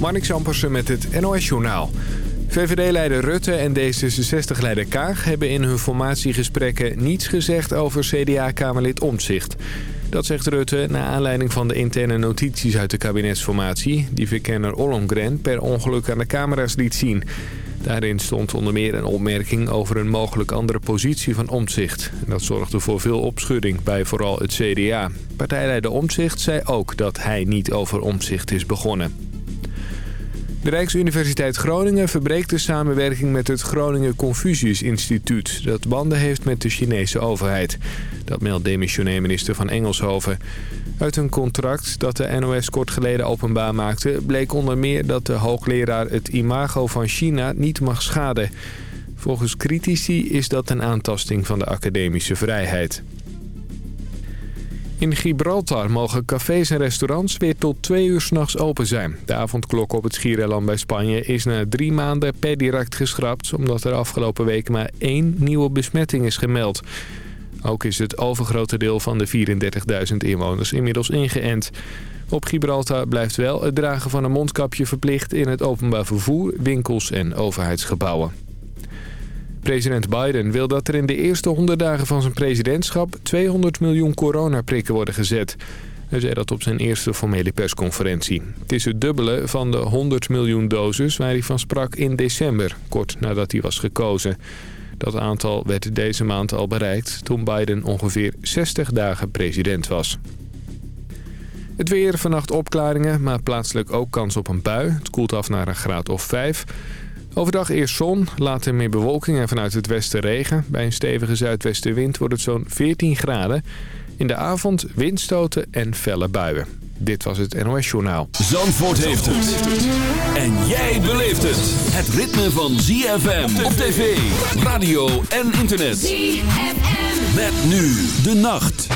Marnik Zampersen met het NOS-journaal. VVD-leider Rutte en D66-leider Kaag hebben in hun formatiegesprekken niets gezegd over CDA-kamerlid Omtzigt. Dat zegt Rutte na aanleiding van de interne notities uit de kabinetsformatie... die verkenner Ollongren per ongeluk aan de camera's liet zien. Daarin stond onder meer een opmerking over een mogelijk andere positie van Omtzigt. Dat zorgde voor veel opschudding bij vooral het CDA. Partijleider Omtzigt zei ook dat hij niet over Omtzigt is begonnen. De Rijksuniversiteit Groningen verbreekt de samenwerking met het Groningen Confucius Instituut... dat banden heeft met de Chinese overheid. Dat meldt demissionair minister van Engelshoven. Uit een contract dat de NOS kort geleden openbaar maakte... bleek onder meer dat de hoogleraar het imago van China niet mag schaden. Volgens critici is dat een aantasting van de academische vrijheid. In Gibraltar mogen cafés en restaurants weer tot twee uur s'nachts open zijn. De avondklok op het Schiereiland bij Spanje is na drie maanden per direct geschrapt... omdat er afgelopen week maar één nieuwe besmetting is gemeld. Ook is het overgrote deel van de 34.000 inwoners inmiddels ingeënt. Op Gibraltar blijft wel het dragen van een mondkapje verplicht... in het openbaar vervoer, winkels en overheidsgebouwen. President Biden wil dat er in de eerste 100 dagen van zijn presidentschap 200 miljoen coronaprikken worden gezet. Hij zei dat op zijn eerste formele persconferentie. Het is het dubbele van de 100 miljoen doses waar hij van sprak in december, kort nadat hij was gekozen. Dat aantal werd deze maand al bereikt toen Biden ongeveer 60 dagen president was. Het weer, vannacht opklaringen, maar plaatselijk ook kans op een bui. Het koelt af naar een graad of 5. Overdag eerst zon, later meer bewolking en vanuit het westen regen. Bij een stevige zuidwestenwind wordt het zo'n 14 graden. In de avond windstoten en felle buien. Dit was het NOS Journaal. Zandvoort heeft het. En jij beleeft het. Het ritme van ZFM op tv, radio en internet. ZFM. Met nu de nacht.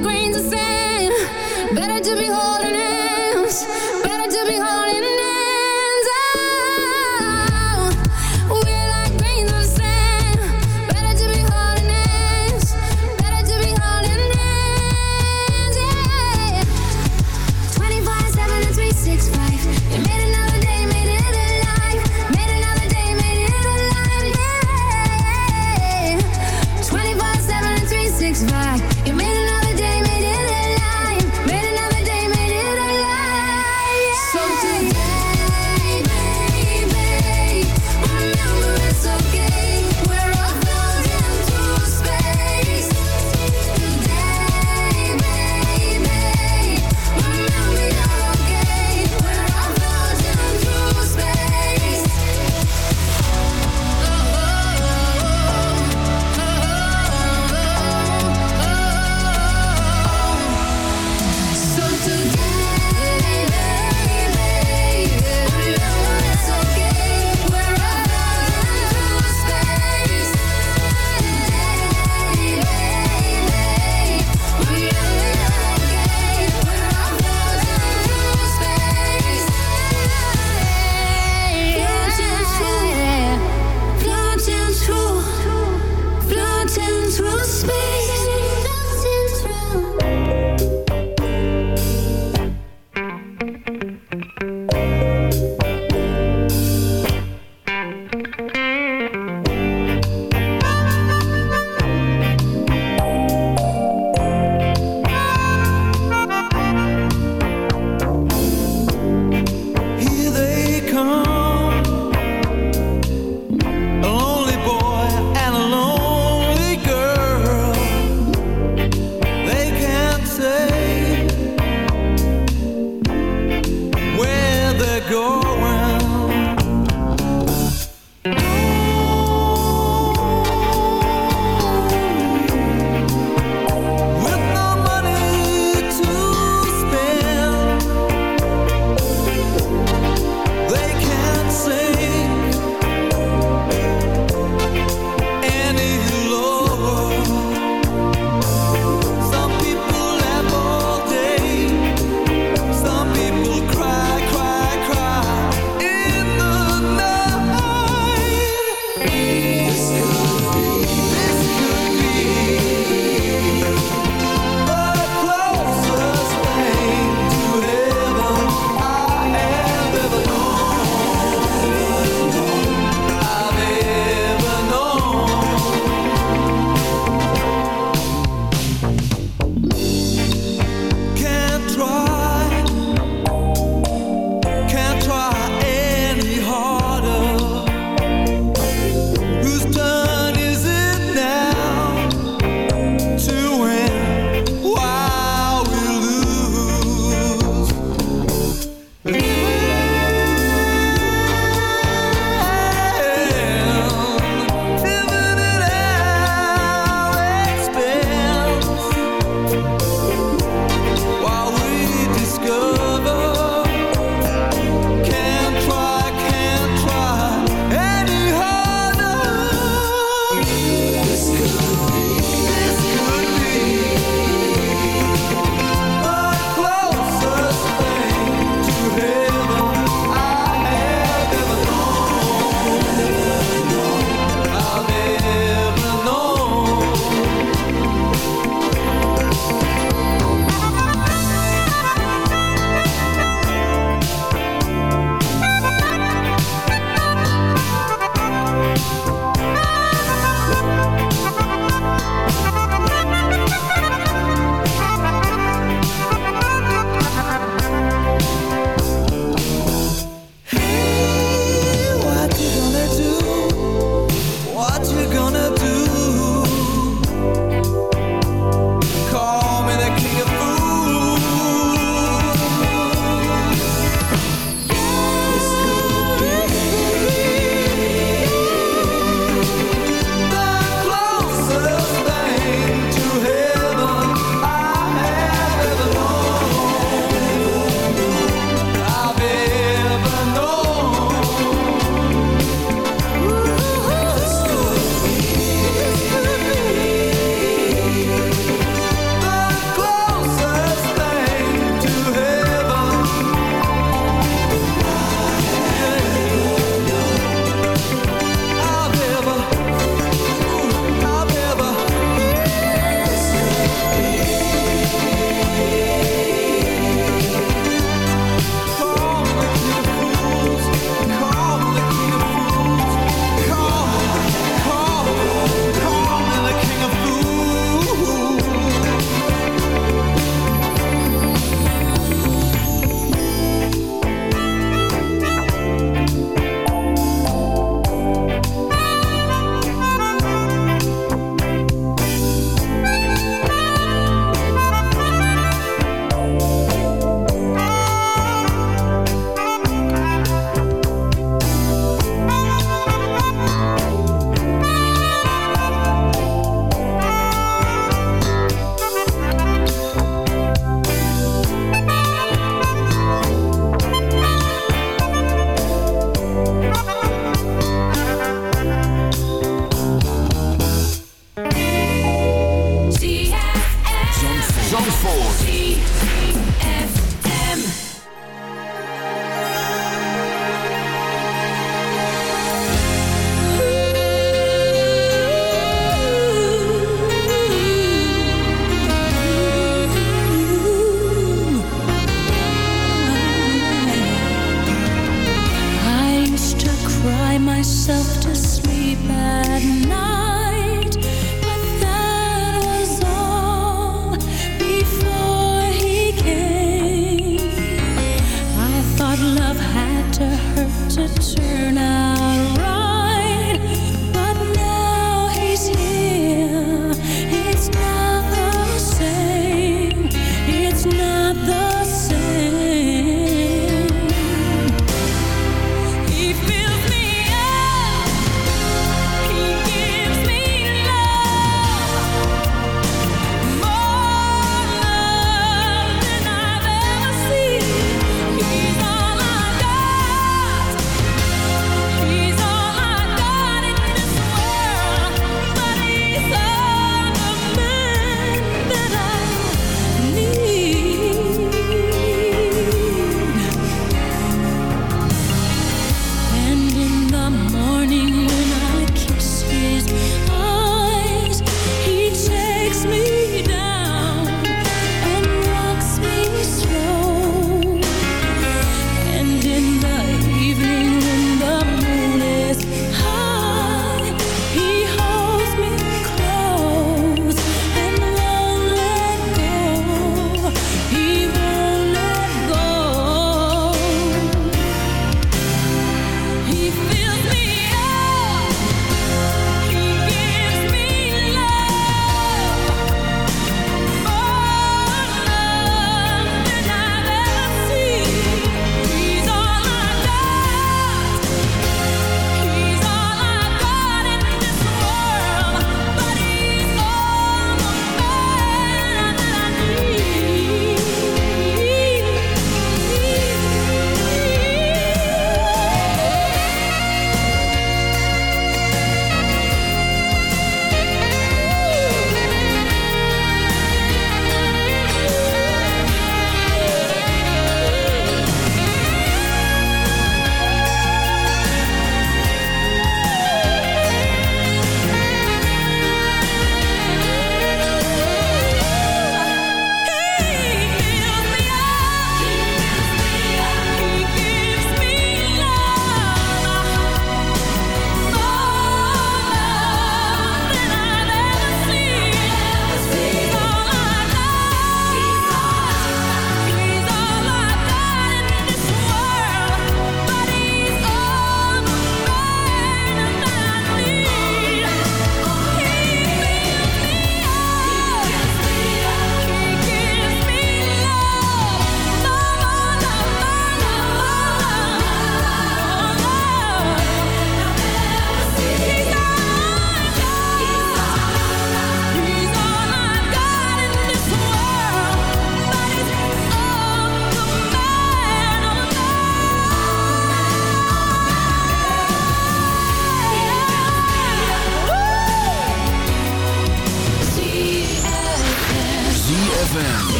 grains of sand. Better to be holding hands.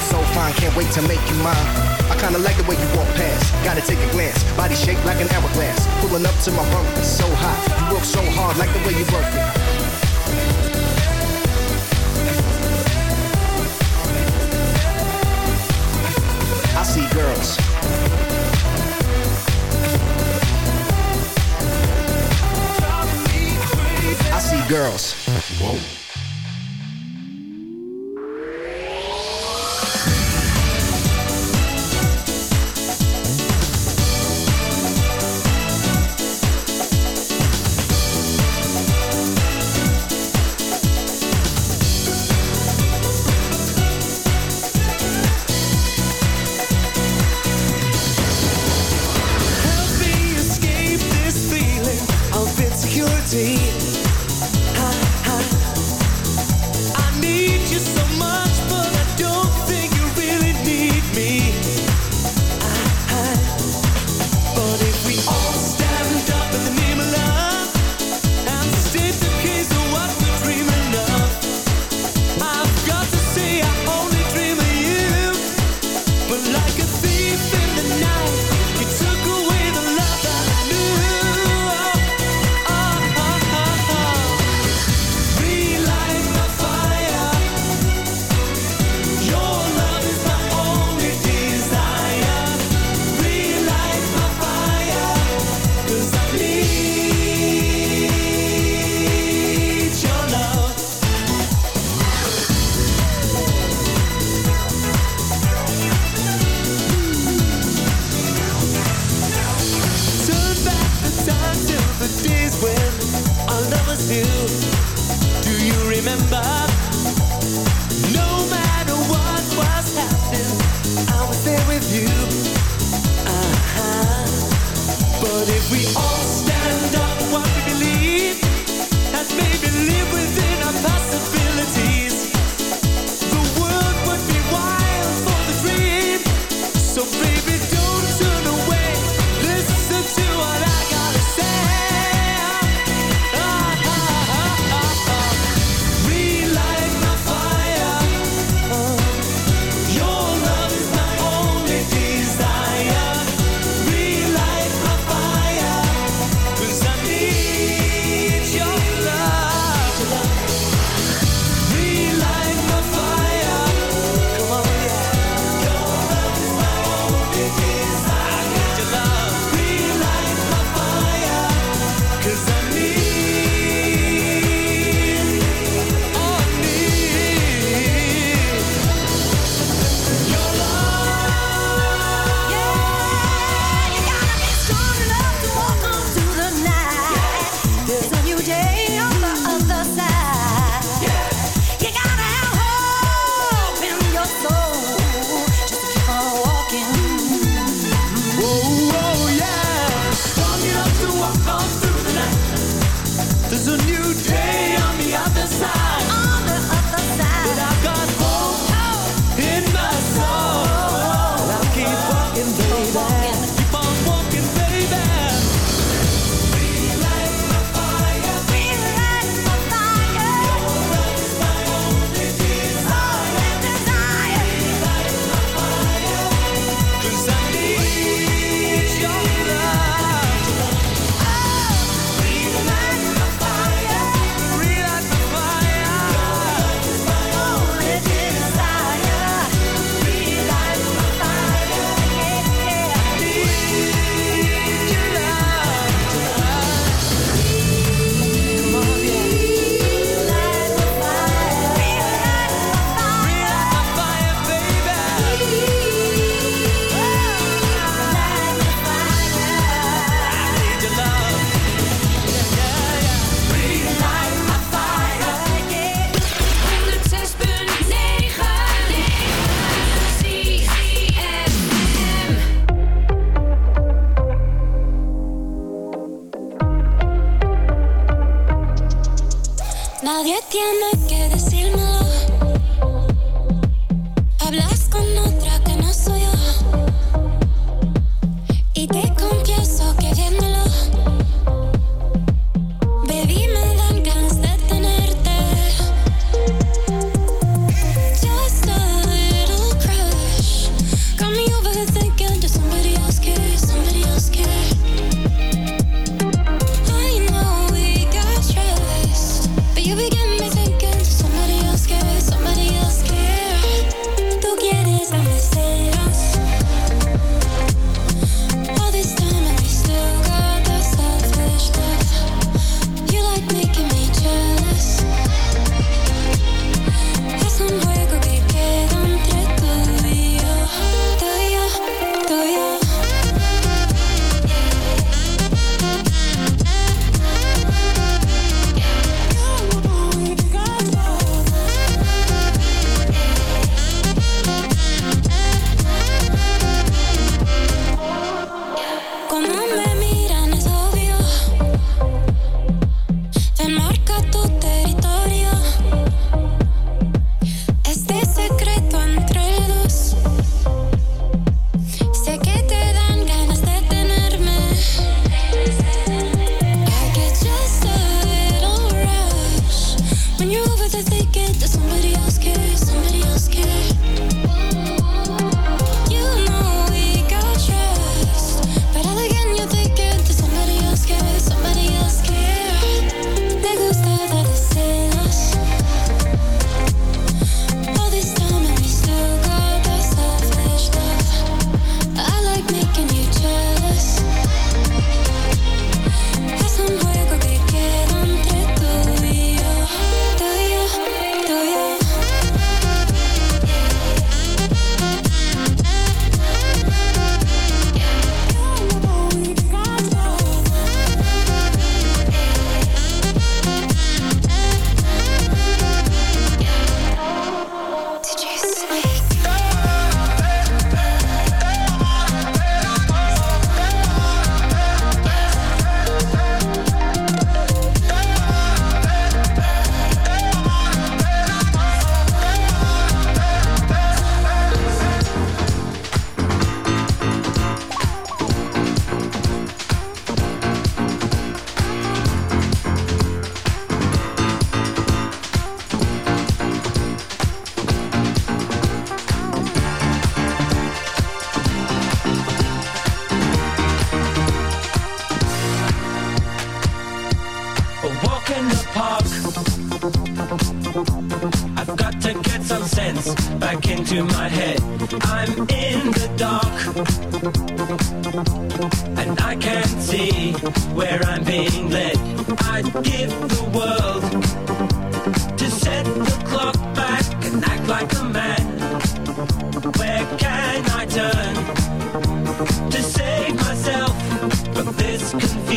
So fine, can't wait to make you mine. I kinda like the way you walk past, gotta take a glance. Body shaped like an hourglass, pulling up to my bumper, so hot. You work so hard, like the way you work it.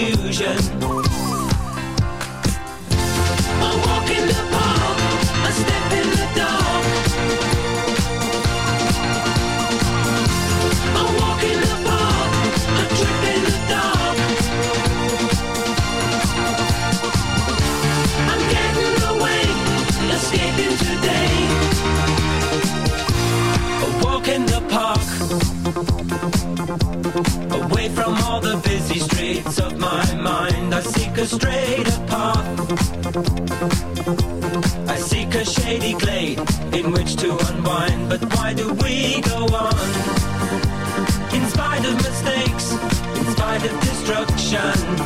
Illusion. a straighter path. I seek a shady glade in which to unwind, but why do we go on? In spite of mistakes, in spite of destruction.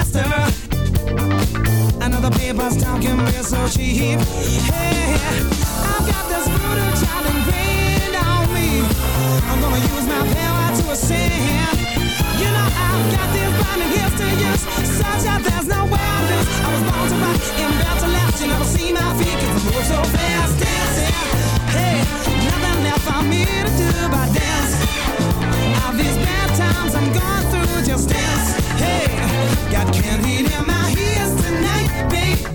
faster. Another paper's talking real so cheap. Hey, I've got this brutal child ingrained on me. I'm gonna use my power to ascend. You know I've got this burning gifts to use, such that there's no way I lose. I was born to rock and built to last. You never see my feet 'cause I move so fast dancing. Hey myself, I made it do by dance. All these bad times I'm going through, just dance. Hey, got candy in my ears tonight, baby.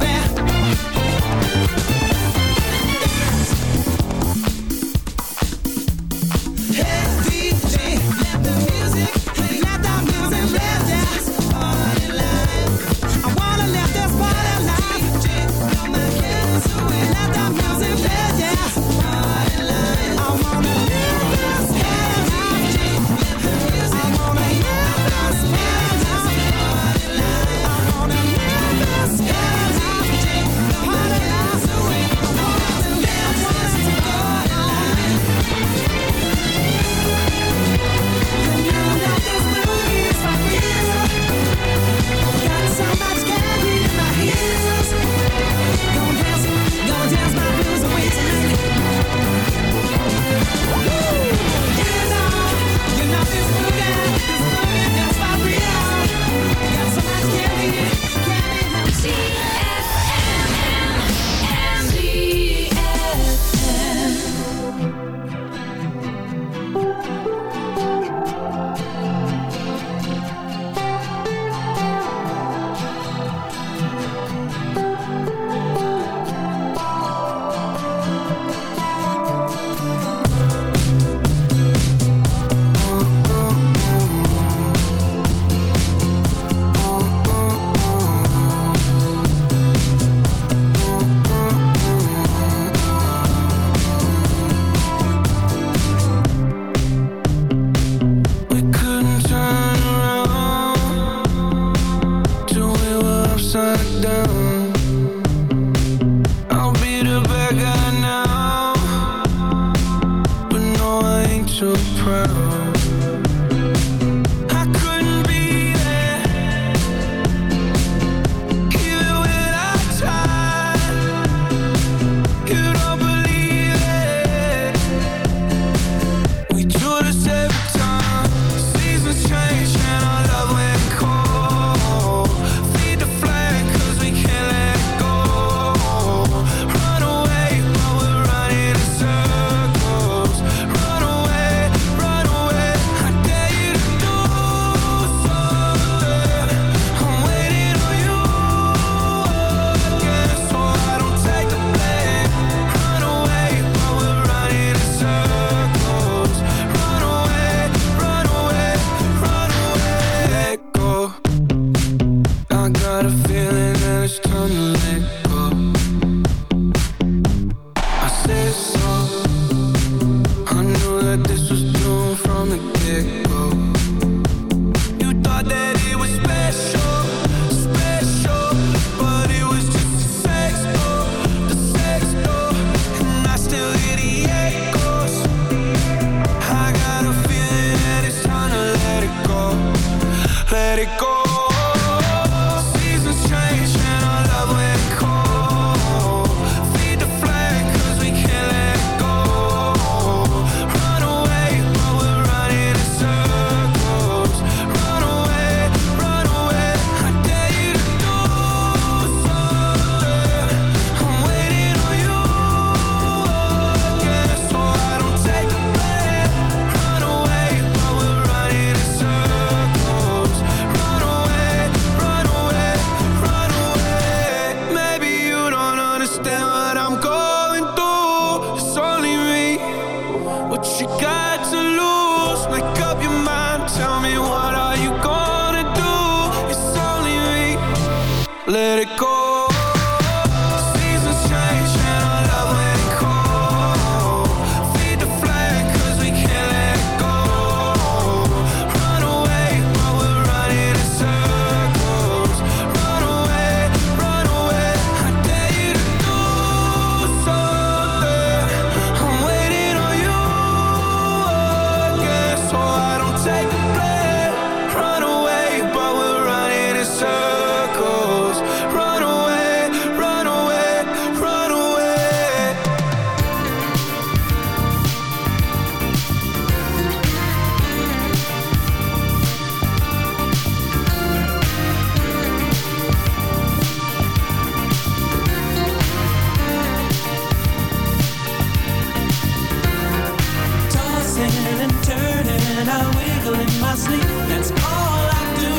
tossing and turning, I wiggle in my sleep. That's all I do.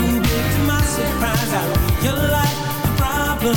Ooh, big to my surprise, I realize the problem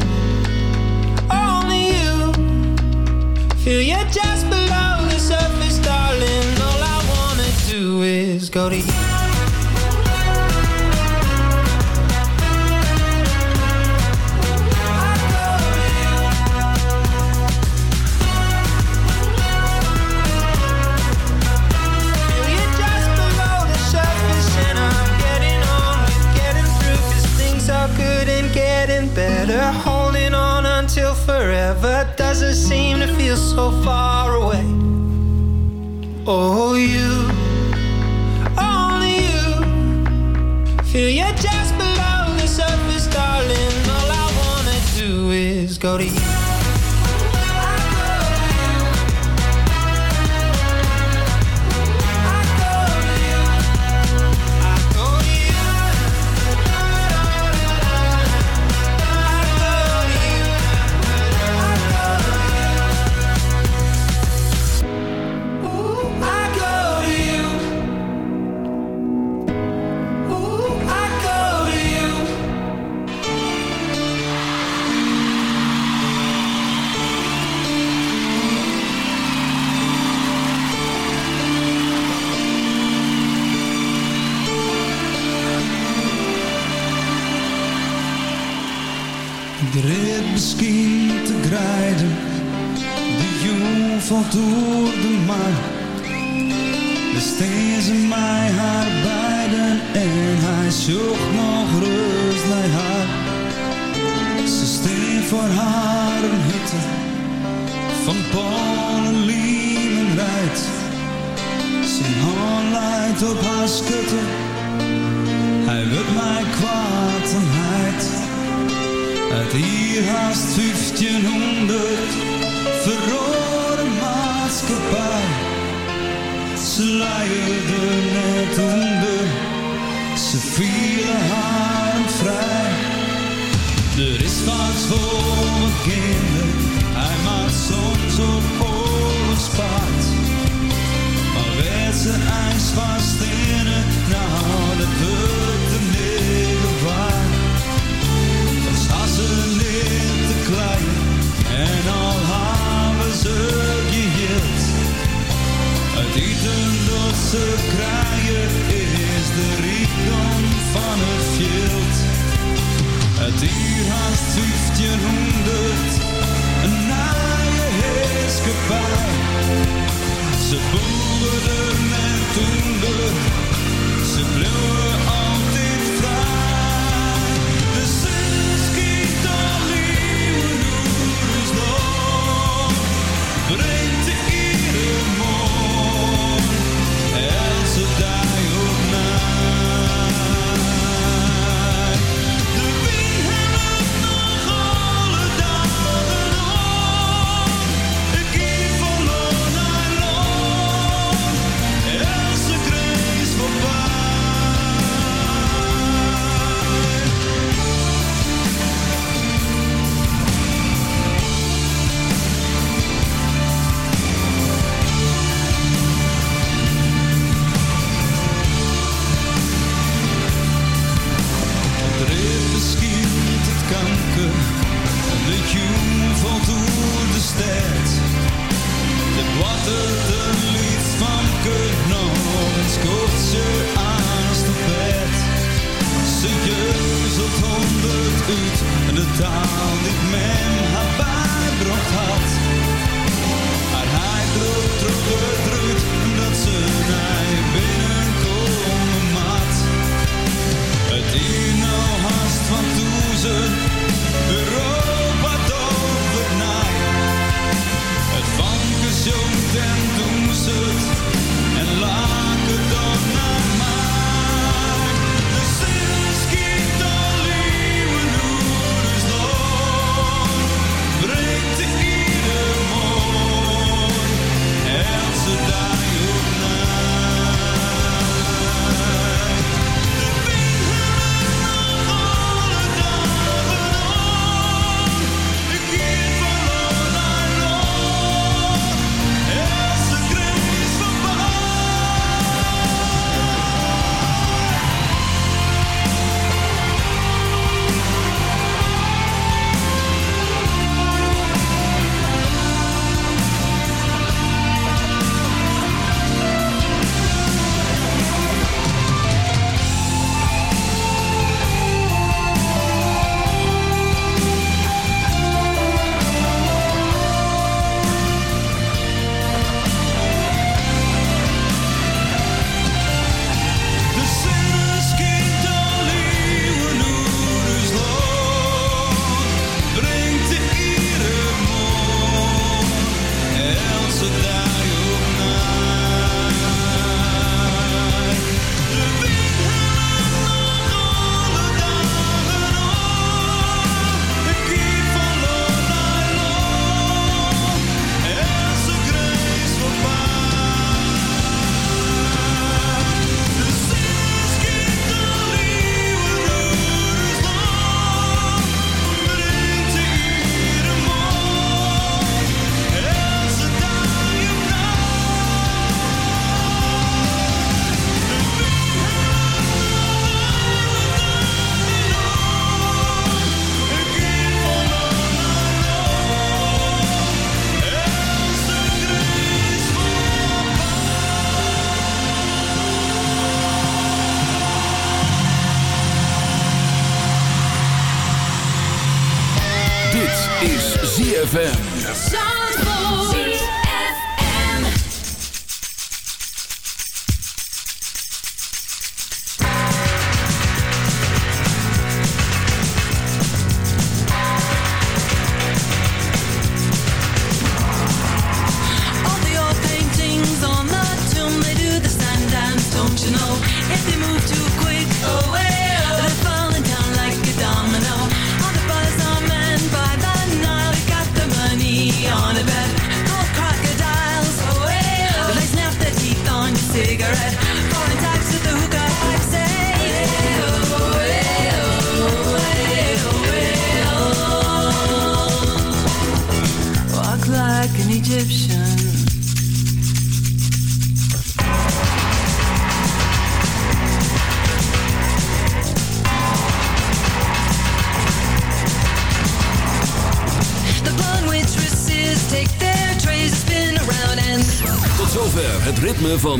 Feel you just below the surface, darling. All I wanna do is go to you. Do you just below the surface? And I'm getting on with getting through. Things are good and getting better, holding on until forever doesn't seem so far away. Oh, you, only you, feel you just below the surface, darling. All I wanna do is go to you. Wat voor mijn kinderen, hij maakt soms op oorlogspaard. Maar werd ze ijs vast in nou dat wordt de middel waar. Dan staan ze niet te klein en al hebben ze het eten dat ze krijgen is de rijkdom van het. Het hier haast 1500, een naaie heerskepaar. Ze boerden en toender, ze bleven